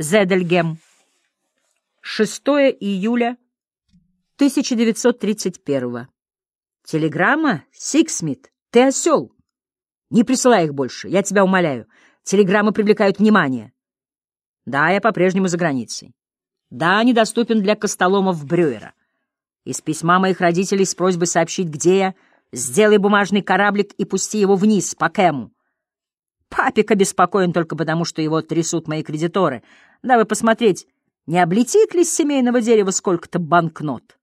Зедельгем. 6 июля 1931. Телеграмма? Сиксмит, ты осел. Не присылай их больше, я тебя умоляю. Телеграммы привлекают внимание. Да, я по-прежнему за границей. Да, недоступен для костоломов Брюера. Из письма моих родителей с просьбой сообщить, где я, сделай бумажный кораблик и пусти его вниз, по Кэму. Папик обеспокоен только потому, что его трясут мои кредиторы, дабы посмотреть, не облетит ли с семейного дерева сколько-то банкнот.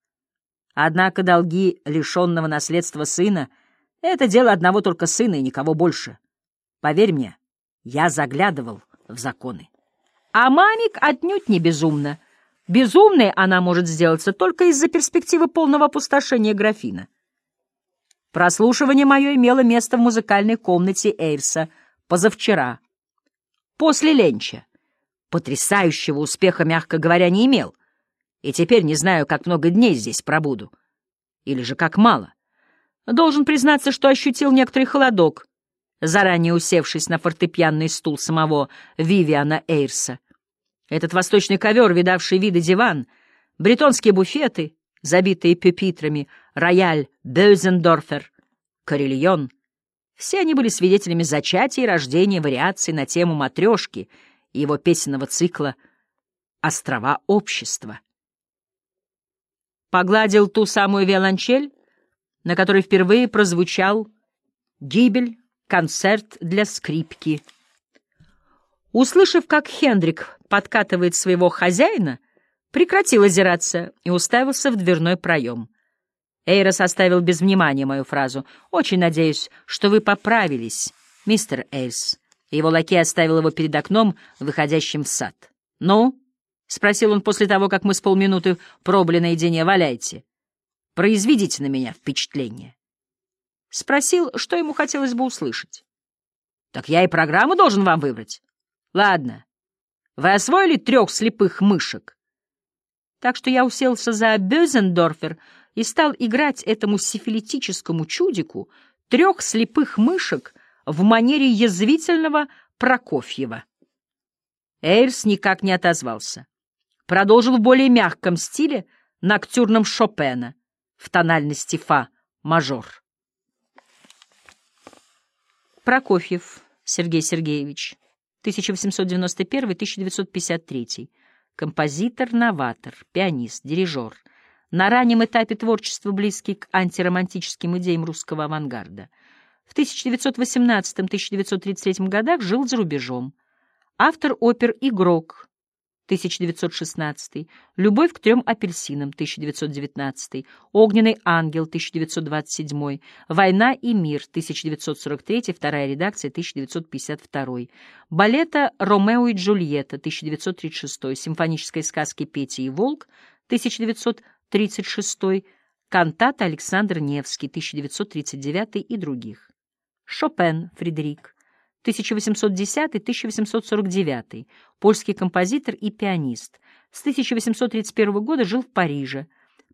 Однако долги лишенного наследства сына — это дело одного только сына и никого больше. Поверь мне, я заглядывал в законы. А мамик отнюдь не безумна. Безумной она может сделаться только из-за перспективы полного опустошения графина. Прослушивание мое имело место в музыкальной комнате Эйрса позавчера, после ленча. Потрясающего успеха, мягко говоря, не имел. И теперь не знаю, как много дней здесь пробуду. Или же как мало. Должен признаться, что ощутил некоторый холодок, заранее усевшись на фортепианный стул самого Вивиана Эйрса. Этот восточный ковер, видавший виды диван, бретонские буфеты, забитые пюпитрами, рояль Бёзендорфер, карельон — все они были свидетелями зачатия и рождения вариаций на тему «Матрешки» и его песенного цикла «Острова общества». Погладил ту самую виолончель, на которой впервые прозвучал «Гибель», концерт для скрипки. Услышав, как Хендрик подкатывает своего хозяина, прекратил озираться и уставился в дверной проем. Эйрос оставил без внимания мою фразу. «Очень надеюсь, что вы поправились, мистер Эйрс». Его лакей оставил его перед окном, выходящим в сад. «Ну?» — спросил он после того, как мы с полминуты пробыли наедине. «Валяйте. Произведите на меня впечатление». Спросил, что ему хотелось бы услышать. «Так я и программу должен вам выбрать. Ладно. Вы освоили трех слепых мышек?» Так что я уселся за Бёзендорфер и стал играть этому сифилитическому чудику трех слепых мышек в манере язвительного Прокофьева. Эйрс никак не отозвался. Продолжил в более мягком стиле ноктюрном Шопена в тональности фа мажор. Прокофьев Сергей Сергеевич, 1891-1953, композитор, новатор, пианист, дирижер. На раннем этапе творчества близкий к антиромантическим идеям русского авангарда. В 1918-1933 годах жил за рубежом. Автор опер «Игрок» 1916, «Любовь к трем апельсинам» 1919, «Огненный ангел» 1927, «Война и мир» 1943, вторая редакция 1952, балета «Ромео и Джульетта» 1936, симфонической сказки «Петя и волк» 1936, кантата Александр Невский 1939 и других. Шопен Фредерик 1810-1849, польский композитор и пианист. С 1831 года жил в Париже.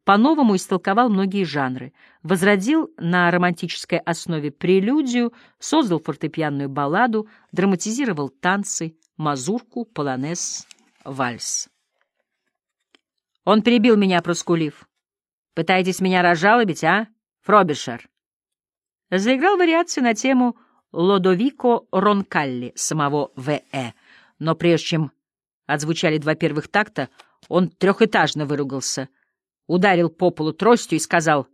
По-новому истолковал многие жанры. Возродил на романтической основе прелюдию, создал фортепианную балладу, драматизировал танцы, мазурку, полонез, вальс. Он перебил меня, проскулив. «Пытаетесь меня разжалобить, а, Фробишер?» Заиграл вариации на тему Лодовико Ронкалли самого В.Э. Но прежде чем отзвучали два первых такта, он трехэтажно выругался, ударил по полу тростью и сказал,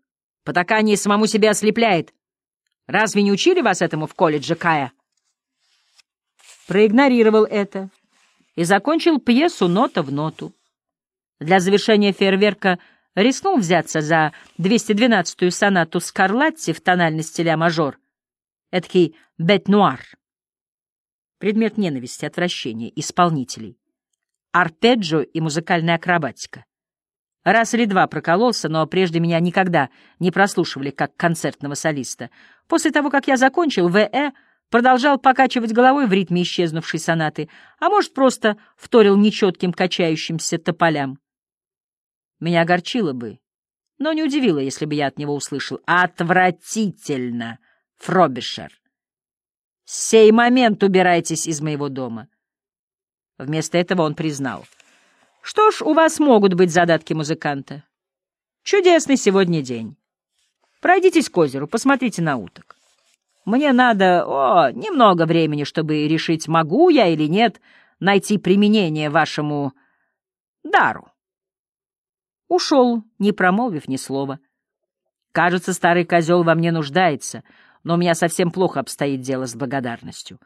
«Потакание самому себя ослепляет. Разве не учили вас этому в колледже, Кая?» Проигнорировал это и закончил пьесу нота в ноту. Для завершения фейерверка рискнул взяться за 212-ю сонату Скарлатти в тональности ля-мажор — Эдакий бет-нуар. Предмет ненависти, отвращения, исполнителей. Арпеджио и музыкальная акробатика. Раз или два прокололся, но прежде меня никогда не прослушивали как концертного солиста. После того, как я закончил, В.Э. продолжал покачивать головой в ритме исчезнувшей сонаты, а может, просто вторил нечетким качающимся тополям. Меня огорчило бы, но не удивило, если бы я от него услышал «Отвратительно!» Фробишер. Сей момент убирайтесь из моего дома. Вместо этого он признал. Что ж, у вас могут быть задатки музыканта. Чудесный сегодня день. Пройдитесь к озеру, посмотрите на уток. Мне надо, о, немного времени, чтобы решить, могу я или нет найти применение вашему дару. Ушел, не промолвив ни слова. Кажется, старый козел во мне нуждается, но у меня совсем плохо обстоит дело с благодарностью.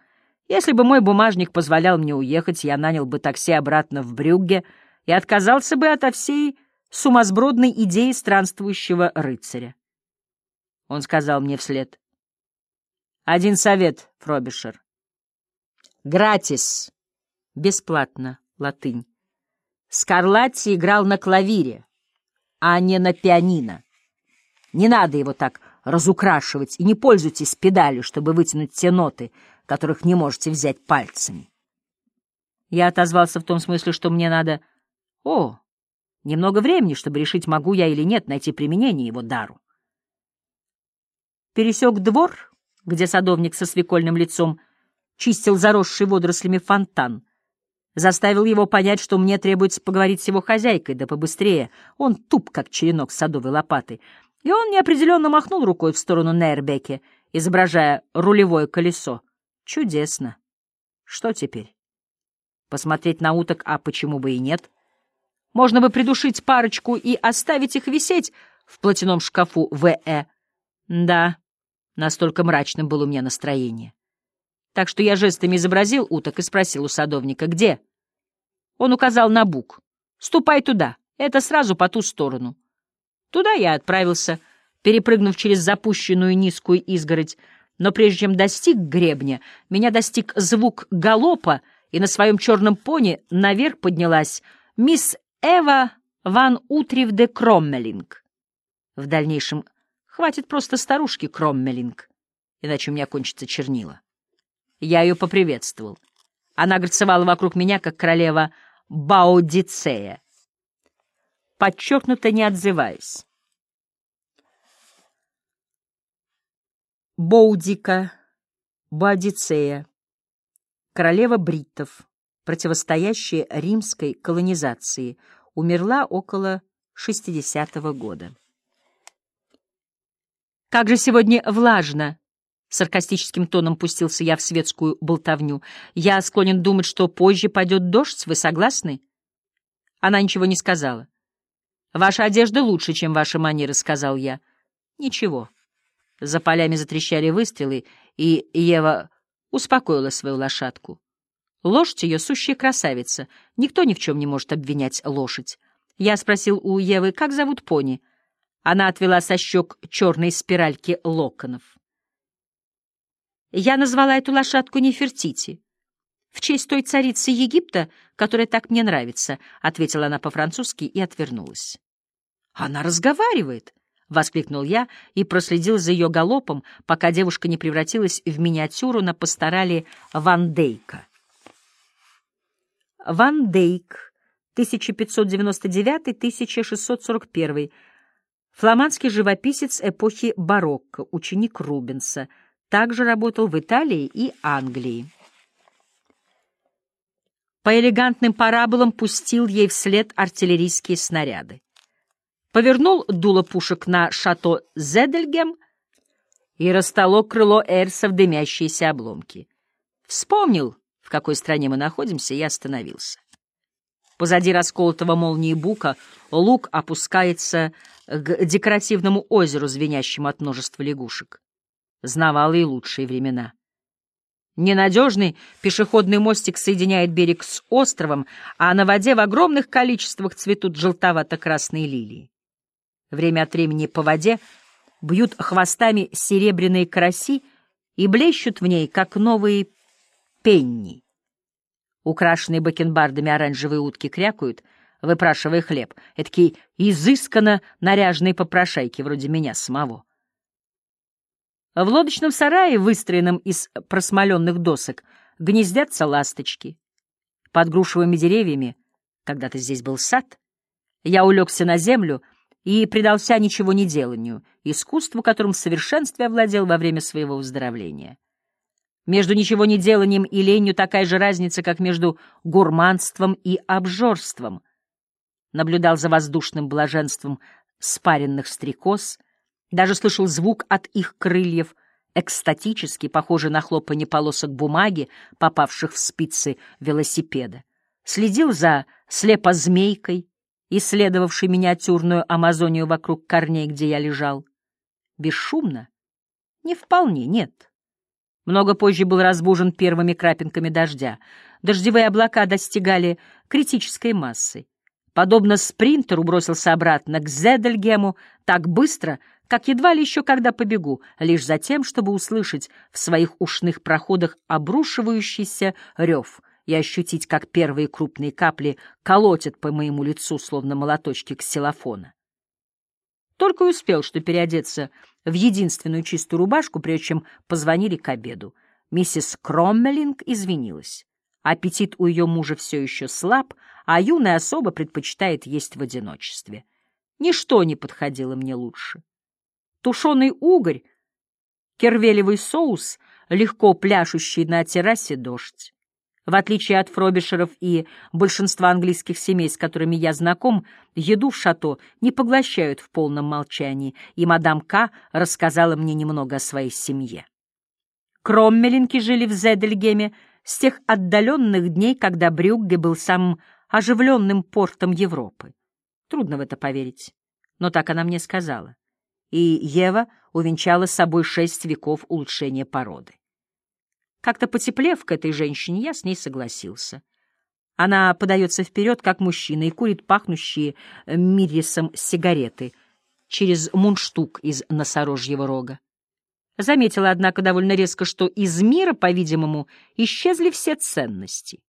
Если бы мой бумажник позволял мне уехать, я нанял бы такси обратно в Брюгге и отказался бы ото всей сумасбродной идеи странствующего рыцаря. Он сказал мне вслед. «Один совет, Фробишер. Гратис. Бесплатно. Латынь. Скарлатти играл на клавире, а не на пианино. Не надо его так разукрашивать, и не пользуйтесь педалью, чтобы вытянуть те ноты, которых не можете взять пальцами. Я отозвался в том смысле, что мне надо... О, немного времени, чтобы решить, могу я или нет найти применение его дару. Пересек двор, где садовник со свекольным лицом чистил заросший водорослями фонтан, заставил его понять, что мне требуется поговорить с его хозяйкой, да побыстрее. Он туп, как черенок садовой лопатой, и он неопределенно махнул рукой в сторону Нейрбеке, изображая рулевое колесо. Чудесно. Что теперь? Посмотреть на уток, а почему бы и нет? Можно бы придушить парочку и оставить их висеть в платяном шкафу В.Э. Да, настолько мрачным было у меня настроение. Так что я жестами изобразил уток и спросил у садовника, где? Он указал на бук. «Ступай туда, это сразу по ту сторону». Туда я отправился, перепрыгнув через запущенную низкую изгородь, но прежде чем достиг гребня, меня достиг звук галопа, и на своем черном пони наверх поднялась мисс Эва ван Утрив де Кроммелинг. В дальнейшем хватит просто старушки Кроммелинг, иначе у меня кончится чернила. Я ее поприветствовал. Она горцевала вокруг меня, как королева Баудицея, подчеркнуто не отзываясь. Боудика, Боадицея, королева бриттов, противостоящая римской колонизации, умерла около 60-го года. «Как же сегодня влажно!» — саркастическим тоном пустился я в светскую болтовню. «Я склонен думать, что позже пойдет дождь, вы согласны?» Она ничего не сказала. «Ваша одежда лучше, чем ваши манеры», — сказал я. «Ничего». За полями затрещали выстрелы, и Ева успокоила свою лошадку. Лошадь ее сущая красавица. Никто ни в чем не может обвинять лошадь. Я спросил у Евы, как зовут пони. Она отвела со щек черные спиральки локонов. Я назвала эту лошадку Нефертити. В честь той царицы Египта, которая так мне нравится, — ответила она по-французски и отвернулась. Она разговаривает. — воскликнул я и проследил за ее галопом, пока девушка не превратилась в миниатюру на пасторале Ван Дейка. Ван Дейк, 1599-1641, фламандский живописец эпохи барокко, ученик Рубенса, также работал в Италии и Англии. По элегантным параболам пустил ей вслед артиллерийские снаряды повернул дуло пушек на шато Зедельгем и растолок крыло Эрса в дымящиеся обломки. Вспомнил, в какой стране мы находимся, и остановился. Позади расколотого молнии бука лук опускается к декоративному озеру, звенящему от множества лягушек. Знавал и лучшие времена. Ненадежный пешеходный мостик соединяет берег с островом, а на воде в огромных количествах цветут желтовато-красные лилии. Время от времени по воде бьют хвостами серебряные караси и блещут в ней, как новые пенни. Украшенные бакенбардами оранжевые утки крякают, выпрашивая хлеб. Эдакие изысканно наряженные попрошайки, вроде меня самого. В лодочном сарае, выстроенном из просмоленных досок, гнездятся ласточки. Под грушевыми деревьями, когда-то здесь был сад, я улегся на землю — и предался ничего не деланию, искусству, которым в совершенстве овладел во время своего выздоровления. Между ничего не деланием и ленью такая же разница, как между гурманством и обжорством. Наблюдал за воздушным блаженством спаренных стрекоз, даже слышал звук от их крыльев, экстатически похожий на хлопанье полосок бумаги, попавших в спицы велосипеда. Следил за слепозмейкой, исследовавшей миниатюрную Амазонию вокруг корней, где я лежал. Бесшумно? Не вполне, нет. Много позже был разбужен первыми крапинками дождя. Дождевые облака достигали критической массы. Подобно спринтеру бросился обратно к Зедельгему так быстро, как едва ли еще когда побегу, лишь за тем, чтобы услышать в своих ушных проходах обрушивающийся рев и ощутить, как первые крупные капли колотят по моему лицу, словно молоточки ксилофона. Только успел, что переодеться в единственную чистую рубашку, прежде чем позвонили к обеду. Миссис Кроммелинг извинилась. Аппетит у ее мужа все еще слаб, а юная особа предпочитает есть в одиночестве. Ничто не подходило мне лучше. Тушеный угорь, кервелевый соус, легко пляшущий на террасе дождь. В отличие от фробишеров и большинства английских семей, с которыми я знаком, еду в шато не поглощают в полном молчании, и мадам К. рассказала мне немного о своей семье. Кроммелинки жили в Зедельгеме с тех отдаленных дней, когда Брюгге был самым оживленным портом Европы. Трудно в это поверить, но так она мне сказала. И Ева увенчала собой шесть веков улучшения породы. Как-то потеплев к этой женщине, я с ней согласился. Она подается вперед, как мужчина, и курит пахнущие мирисом сигареты через мундштук из носорожьего рога. Заметила, однако, довольно резко, что из мира, по-видимому, исчезли все ценности.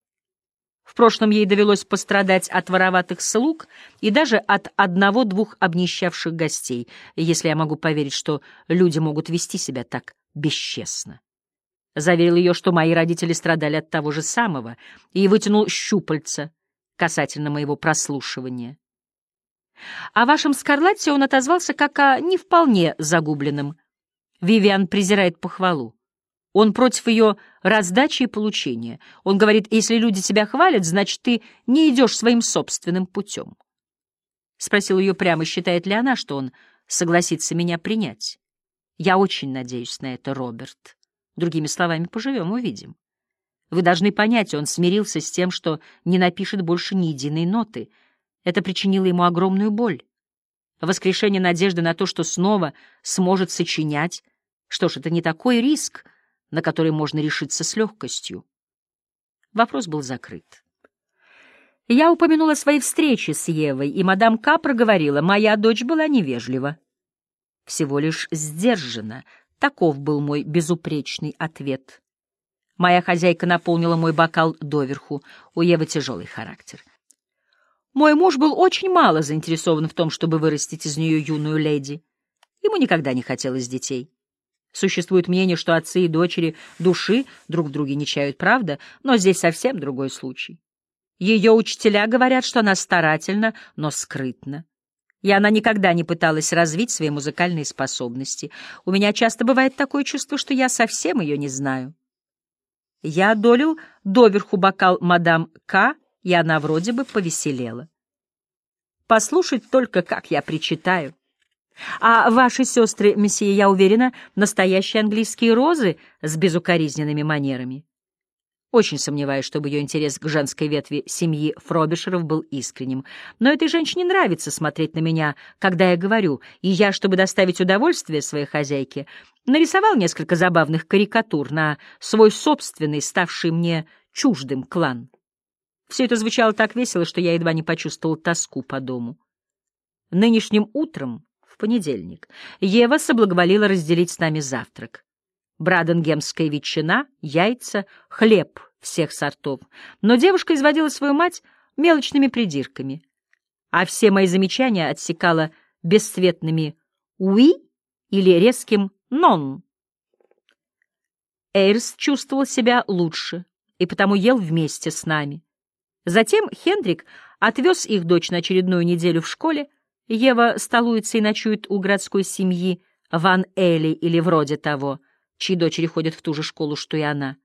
В прошлом ей довелось пострадать от вороватых слуг и даже от одного-двух обнищавших гостей, если я могу поверить, что люди могут вести себя так бесчестно заверил ее, что мои родители страдали от того же самого, и вытянул щупальца касательно моего прослушивания. О вашем Скарлатте он отозвался как о не вполне загубленном. Вивиан презирает похвалу. Он против ее раздачи и получения. Он говорит, если люди тебя хвалят, значит, ты не идешь своим собственным путем. Спросил ее прямо, считает ли она, что он согласится меня принять. Я очень надеюсь на это, Роберт. Другими словами, поживем, увидим. Вы должны понять, он смирился с тем, что не напишет больше ни единой ноты. Это причинило ему огромную боль. Воскрешение надежды на то, что снова сможет сочинять, что ж, это не такой риск, на который можно решиться с легкостью. Вопрос был закрыт. Я упомянула свои встречи с Евой, и мадам К. проговорила, моя дочь была невежлива. Всего лишь сдержана, Таков был мой безупречный ответ. Моя хозяйка наполнила мой бокал доверху. У Евы тяжелый характер. Мой муж был очень мало заинтересован в том, чтобы вырастить из нее юную леди. Ему никогда не хотелось детей. Существует мнение, что отцы и дочери души друг в друге не чают, правда, но здесь совсем другой случай. Ее учителя говорят, что она старательна, но скрытна и она никогда не пыталась развить свои музыкальные способности. У меня часто бывает такое чувство, что я совсем ее не знаю. Я одолел доверху бокал мадам К, и она вроде бы повеселела. Послушать только, как я причитаю. А ваши сестры, месье, я уверена, настоящие английские розы с безукоризненными манерами. Очень сомневаюсь, чтобы ее интерес к женской ветви семьи Фробишеров был искренним. Но этой женщине нравится смотреть на меня, когда я говорю, и я, чтобы доставить удовольствие своей хозяйке, нарисовал несколько забавных карикатур на свой собственный, ставший мне чуждым клан. Все это звучало так весело, что я едва не почувствовал тоску по дому. Нынешним утром, в понедельник, Ева соблаговолила разделить с нами завтрак браденгемская ветчина, яйца, хлеб всех сортов. Но девушка изводила свою мать мелочными придирками, а все мои замечания отсекала бесцветными «уи» или резким «нон». Эйрс чувствовал себя лучше и потому ел вместе с нами. Затем Хендрик отвез их дочь на очередную неделю в школе, Ева столуется и ночует у городской семьи Ван Эли или вроде того — чьи дочери ходят в ту же школу, что и она.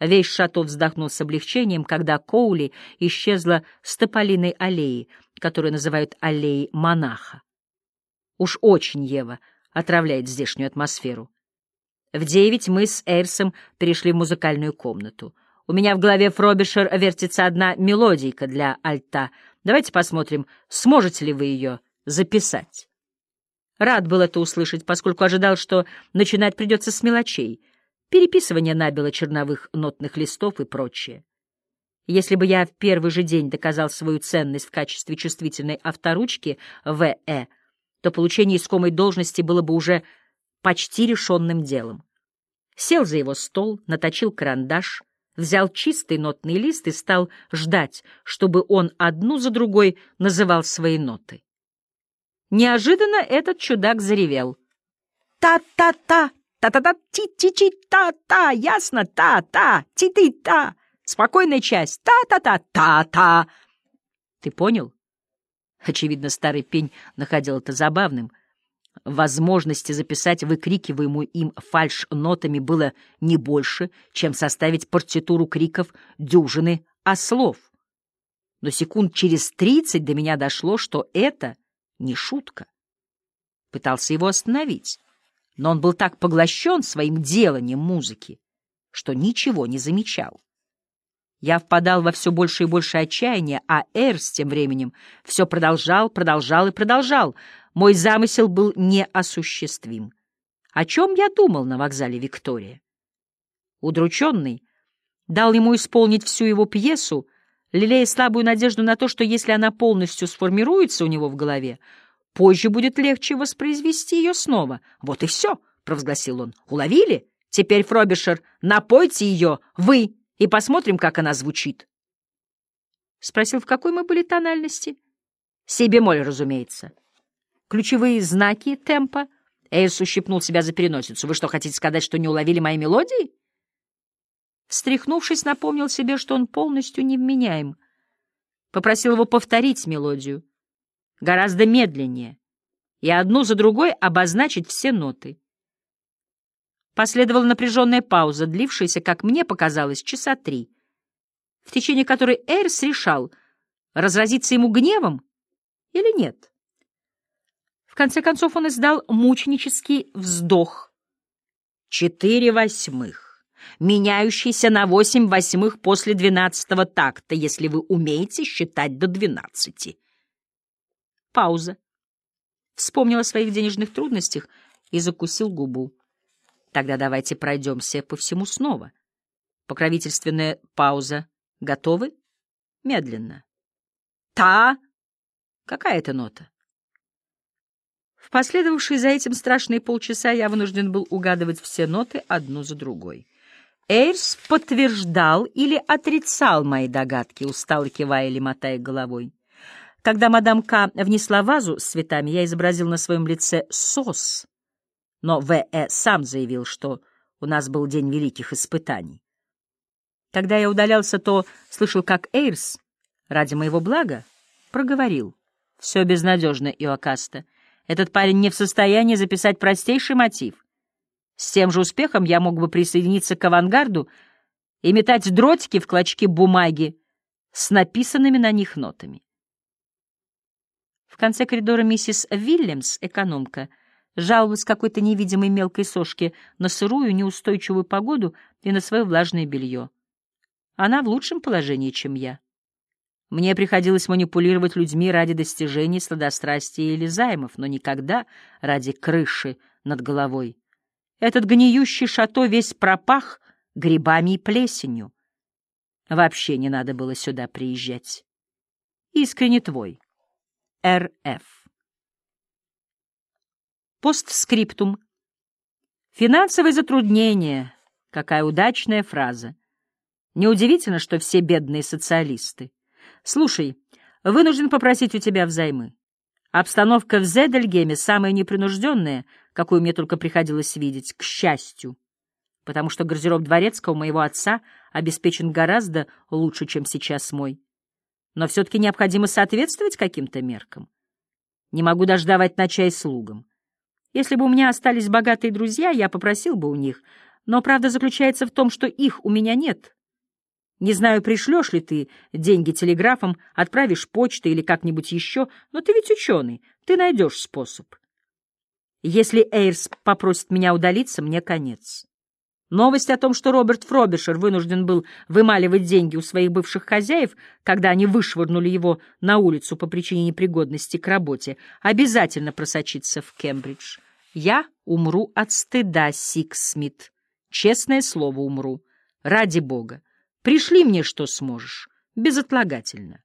Весь шато вздохнул с облегчением, когда Коули исчезла с тополиной аллеи, которую называют аллеей монаха. Уж очень Ева отравляет здешнюю атмосферу. В девять мы с Эйрсом перешли в музыкальную комнату. У меня в голове Фробишер вертится одна мелодийка для альта. Давайте посмотрим, сможете ли вы ее записать. Рад был это услышать, поскольку ожидал, что начинать придется с мелочей — переписывание набело черновых нотных листов и прочее. Если бы я в первый же день доказал свою ценность в качестве чувствительной авторучки В.Э., то получение искомой должности было бы уже почти решенным делом. Сел за его стол, наточил карандаш, взял чистый нотный лист и стал ждать, чтобы он одну за другой называл свои ноты. Неожиданно этот чудак заревел. «Та-та-та! Та-та-та, ти-ти-ти-та-та, ясно? Та-та, ти-ти-та. Спокойная часть. Та-та-та, та-та. Ты понял? Очевидно, старый пень находил это забавным. Возможности записать выкрикиваемую им фальш-нотами было не больше, чем составить партитуру криков дюжины ослов. Но секунд через тридцать до меня дошло, что это не шутка. Пытался его остановить но он был так поглощен своим деланием музыки, что ничего не замечал. Я впадал во все больше и больше отчаяния, а Эрс тем временем все продолжал, продолжал и продолжал. Мой замысел был неосуществим. О чем я думал на вокзале Виктория? Удрученный дал ему исполнить всю его пьесу, лелея слабую надежду на то, что если она полностью сформируется у него в голове, Позже будет легче воспроизвести ее снова. Вот и все, — провозгласил он. Уловили? Теперь, Фробишер, напойте ее, вы, и посмотрим, как она звучит. Спросил, в какой мы были тональности? Си бемоль, разумеется. Ключевые знаки темпа. Эйс ущипнул себя за переносицу. Вы что, хотите сказать, что не уловили мои мелодии? Встряхнувшись, напомнил себе, что он полностью невменяем. Попросил его повторить мелодию гораздо медленнее, и одну за другой обозначить все ноты. Последовала напряженная пауза, длившаяся, как мне показалось, часа три, в течение которой Эрс решал, разразиться ему гневом или нет. В конце концов он издал мученический вздох. Четыре восьмых, меняющийся на восемь восьмых после двенадцатого такта, если вы умеете считать до двенадцати. Пауза. Вспомнил о своих денежных трудностях и закусил губу. Тогда давайте пройдемся по всему снова. Покровительственная пауза. Готовы? Медленно. Та. Какая это нота? В последовавшие за этим страшные полчаса я вынужден был угадывать все ноты одну за другой. Эйрс подтверждал или отрицал мои догадки, устало кивая или мотая головой. Когда мадам К. внесла вазу с цветами, я изобразил на своем лице сос, но В.Э. сам заявил, что у нас был день великих испытаний. Когда я удалялся, то слышал, как Эйрс, ради моего блага, проговорил. Все безнадежно, Иокаста. Этот парень не в состоянии записать простейший мотив. С тем же успехом я мог бы присоединиться к авангарду и метать дротики в клочки бумаги с написанными на них нотами. В конце коридора миссис Вильямс, экономка, жаловалась какой-то невидимой мелкой сошке на сырую, неустойчивую погоду и на свое влажное белье. Она в лучшем положении, чем я. Мне приходилось манипулировать людьми ради достижений сладострастия или займов, но никогда ради крыши над головой. Этот гниющий шато весь пропах грибами и плесенью. Вообще не надо было сюда приезжать. Искренне твой. РФ. Постскриптум. Финансовые затруднения. Какая удачная фраза. Неудивительно, что все бедные социалисты. Слушай, вынужден попросить у тебя взаймы. Обстановка в Зедельгеме самая непринужденная, какую мне только приходилось видеть, к счастью, потому что гардероб дворецкого моего отца обеспечен гораздо лучше, чем сейчас мой но все-таки необходимо соответствовать каким-то меркам. Не могу даже давать на чай слугам. Если бы у меня остались богатые друзья, я попросил бы у них, но правда заключается в том, что их у меня нет. Не знаю, пришлешь ли ты деньги телеграфом, отправишь почтой или как-нибудь еще, но ты ведь ученый, ты найдешь способ. Если Эйрс попросит меня удалиться, мне конец. Новость о том, что Роберт Фробишер вынужден был вымаливать деньги у своих бывших хозяев, когда они вышвырнули его на улицу по причине непригодности к работе, обязательно просочится в Кембридж. Я умру от стыда, Сикс Смит. Честное слово, умру. Ради бога. Пришли мне, что сможешь. Безотлагательно.